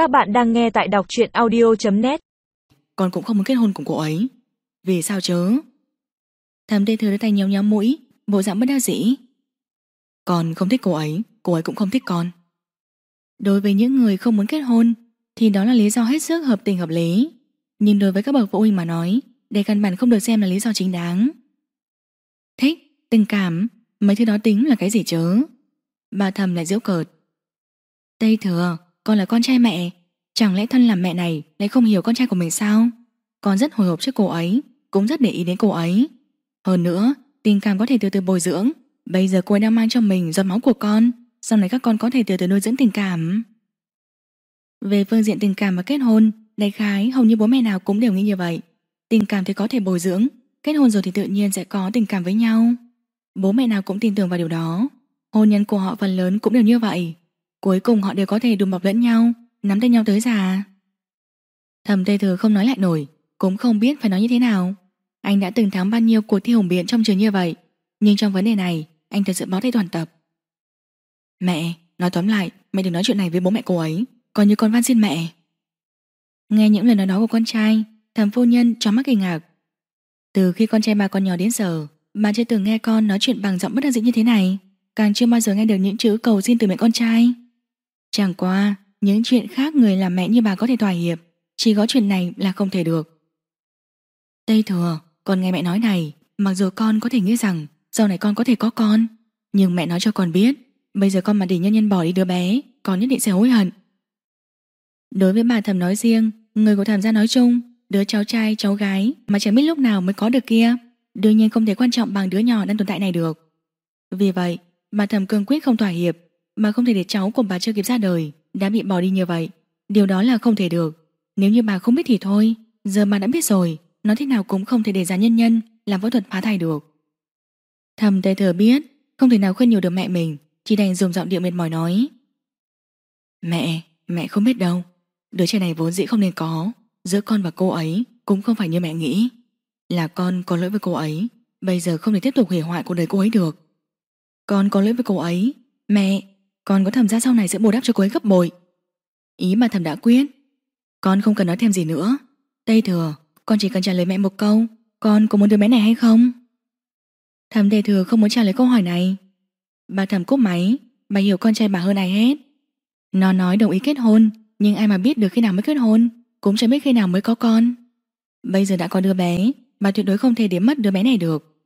Các bạn đang nghe tại đọc truyện audio.net Con cũng không muốn kết hôn cùng cô ấy. Vì sao chứ Thầm tê thừa đưa tay nhéo nhéo mũi Bộ dạng bất đa dĩ. Con không thích cô ấy Cô ấy cũng không thích con. Đối với những người không muốn kết hôn Thì đó là lý do hết sức hợp tình hợp lý. Nhưng đối với các bậc phụ huynh mà nói Đây căn bản không được xem là lý do chính đáng. Thích, tình cảm Mấy thứ đó tính là cái gì chứ Bà thầm lại giễu cợt. Tây thừa, con là con trai mẹ. Chẳng lẽ thân làm mẹ này Lại không hiểu con trai của mình sao? Con rất hồi hộp trước cô ấy Cũng rất để ý đến cô ấy. Hơn nữa, tình cảm có thể từ từ bồi dưỡng. Bây giờ cô ấy đang mang cho mình giọt máu của con. Sau này các con có thể từ từ nuôi dưỡng tình cảm. Về phương diện tình cảm và kết hôn Đại khái hầu như bố mẹ nào cũng đều nghĩ như vậy. Tình cảm thì có thể bồi dưỡng Kết hôn rồi thì tự nhiên sẽ có tình cảm với nhau. Bố mẹ nào cũng tin tưởng vào điều đó. Hôn nhân của họ phần lớn cũng đều như vậy. Cuối cùng họ đều có thể đùm bọc lẫn nhau Nắm tay nhau tới già. Thầm Tây Thừa không nói lại nổi Cũng không biết phải nói như thế nào. Anh đã từng thắng bao nhiêu cuộc thi hùng biện trong trường như vậy Nhưng trong vấn đề này Anh thật sự bó tay toàn tập. Mẹ, nói tóm lại Mẹ đừng nói chuyện này với bố mẹ cô ấy Coi như con van xin mẹ. Nghe những lời nói đó của con trai Thầm phu nhân cho mắt kinh ngạc. Từ khi con trai bà còn nhỏ đến giờ Bà chưa từng nghe con nói chuyện bằng giọng bất đắc dĩ như thế này Càng chưa bao giờ nghe được những chữ cầu xin từ mẹ con trai. Chẳng qua Những chuyện khác người làm mẹ như bà có thể thỏa hiệp Chỉ có chuyện này là không thể được. Tây thừa Con nghe mẹ nói này Mặc dù con có thể nghĩ rằng Sau này con có thể có con Nhưng mẹ nói cho con biết Bây giờ con mà để nhân nhân bỏ đi đứa bé Con nhất định sẽ hối hận. Đối với bà thầm nói riêng Người của thầm gia nói chung Đứa cháu trai, cháu gái Mà chẳng biết lúc nào mới có được kia Đương nhiên không thể quan trọng bằng đứa nhỏ đang tồn tại này được. Vì vậy Bà thầm cương quyết không thỏa hiệp mà không thể để cháu của bà chưa kịp ra đời Đã bị bỏ đi như vậy. Điều đó là không thể được. Nếu như bà không biết thì thôi. Giờ bà đã biết rồi Nói thế nào cũng không thể để giá nhân nhân Làm phẫu thuật phá thai được. Thầm tê thừa biết Không thể nào khuyên nhiều được mẹ mình Chỉ đành dùng giọng điệu mệt mỏi nói. Mẹ, mẹ không biết đâu. Đứa trẻ này vốn dĩ không nên có. Giữa con và cô ấy cũng không phải như mẹ nghĩ. Là con có lỗi với cô ấy Bây giờ không thể tiếp tục hủy hoại cuộc đời cô ấy được. Con có lỗi với cô ấy Mẹ, con có thầm ra sau này sẽ bù đắp cho cô ấy gấp bội. Ý mà thầm đã quyết. Con không cần nói thêm gì nữa. Tây thừa, con chỉ cần trả lời mẹ một câu. Con có muốn đứa bé này hay không? Thầm tây thừa không muốn trả lời câu hỏi này. Bà thầm cúp máy. Bà hiểu con trai bà hơn ai hết. Nó nói đồng ý kết hôn Nhưng ai mà biết được khi nào mới kết hôn Cũng chẳng biết khi nào mới có con. Bây giờ đã có đứa bé Bà tuyệt đối không thể để mất đứa bé này được.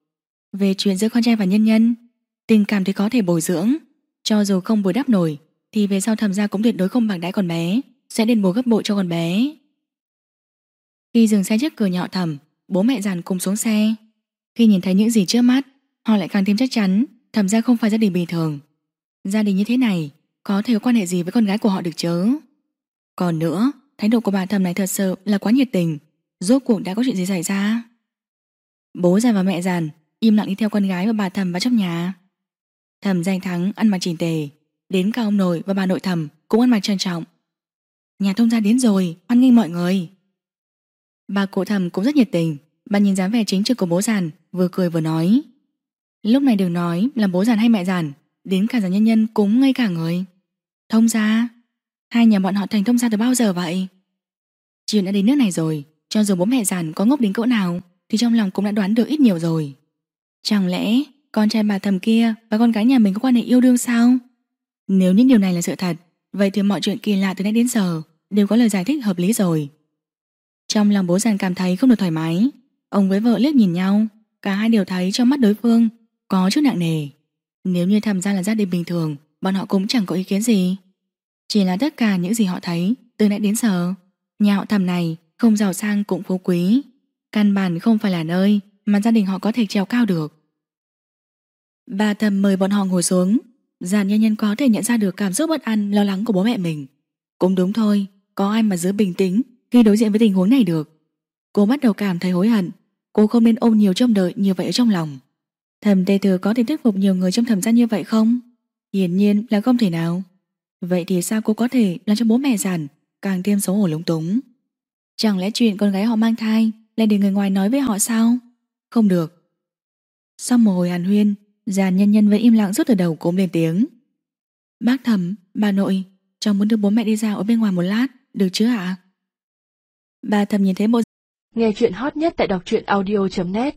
Về chuyện giữa con trai và nhân nhân Tình cảm thì có thể bồi dưỡng cho dù không bồi đắp nổi, Thì về sau thầm gia cũng tuyệt đối không bằng đãi con bé. Sẽ đền bù gấp bội cho con bé. Khi dừng xe trước cửa nhỏ thầm Bố mẹ dàn cùng xuống xe. Khi nhìn thấy những gì trước mắt, Họ lại càng thêm chắc chắn, Thầm gia không phải gia đình bình thường. Gia đình như thế này, Có thể có quan hệ gì với con gái của họ được chớ Còn nữa, Thái độ của bà thầm này thật sự là quá nhiệt tình. Rốt cuộc đã có chuyện gì xảy ra? Bố già và mẹ giàn Im lặng đi theo con gái và bà thầm vào trong nhà. Thầm danh thắng ăn mặc chỉnh tề Đến cả ông nội và bà nội thẩm Cũng ăn mặc trân trọng. Nhà thông gia đến rồi, hoan nghênh mọi người. Bà cụ thẩm cũng rất nhiệt tình Bà nhìn dáng vẻ chính trực của bố giàn Vừa cười vừa nói. Lúc này đều nói là bố giàn hay mẹ giàn Đến cả giàn nhân nhân cũng ngây cả người. Thông gia Hai nhà bọn họ thành thông gia từ bao giờ vậy? Chuyện đã đến nước này rồi Cho dù bố mẹ giàn có ngốc đến cỡ nào Thì trong lòng cũng đã đoán được ít nhiều rồi. Chẳng lẽ con trai bà thầm kia Và con gái nhà mình có quan hệ yêu đương sao? Nếu những điều này là sự thật, Vậy thì mọi chuyện kỳ lạ từ nãy đến giờ Đều có lời giải thích hợp lý rồi. Trong lòng bố giàn cảm thấy không được thoải mái, Ông với vợ liếc nhìn nhau, Cả hai đều thấy trong mắt đối phương Có chút nặng nề. Nếu như thầm ra là gia đình bình thường, Bọn họ cũng chẳng có ý kiến gì. Chỉ là tất cả những gì họ thấy Từ nãy đến giờ, Nhà họ thầm này không giàu sang cũng phú quý, Căn bản không phải là nơi Mà gia đình họ có thể trèo cao được. Bà thầm mời bọn họ ngồi xuống. Giàn nhân nhân có thể nhận ra được cảm xúc bất an, Lo lắng của bố mẹ mình. Cũng đúng thôi, Có ai mà giữ bình tĩnh Khi đối diện với tình huống này được. Cô bắt đầu cảm thấy hối hận. Cô không nên ôm nhiều trông đợi như vậy ở trong lòng. Thầm tê thừa có thể thuyết phục nhiều người trong thầm gia như vậy không? Hiển nhiên là không thể nào. Vậy thì sao cô có thể làm cho bố mẹ giàn Càng thêm xấu hổ lúng túng? Chẳng lẽ chuyện con gái họ mang thai Lại để người ngoài nói với họ sao? Không được. Sau một hồi hàn huyên Giàn nhân nhân vẫn im lặng rút từ đầu cốm lên tiếng. Bác thầm, bà nội Cháu muốn đưa bố mẹ đi ra ở bên ngoài một lát Được chứ ạ? Bà thầm nhìn thấy bộ Nghe chuyện hot nhất tại đọc truyện audio.net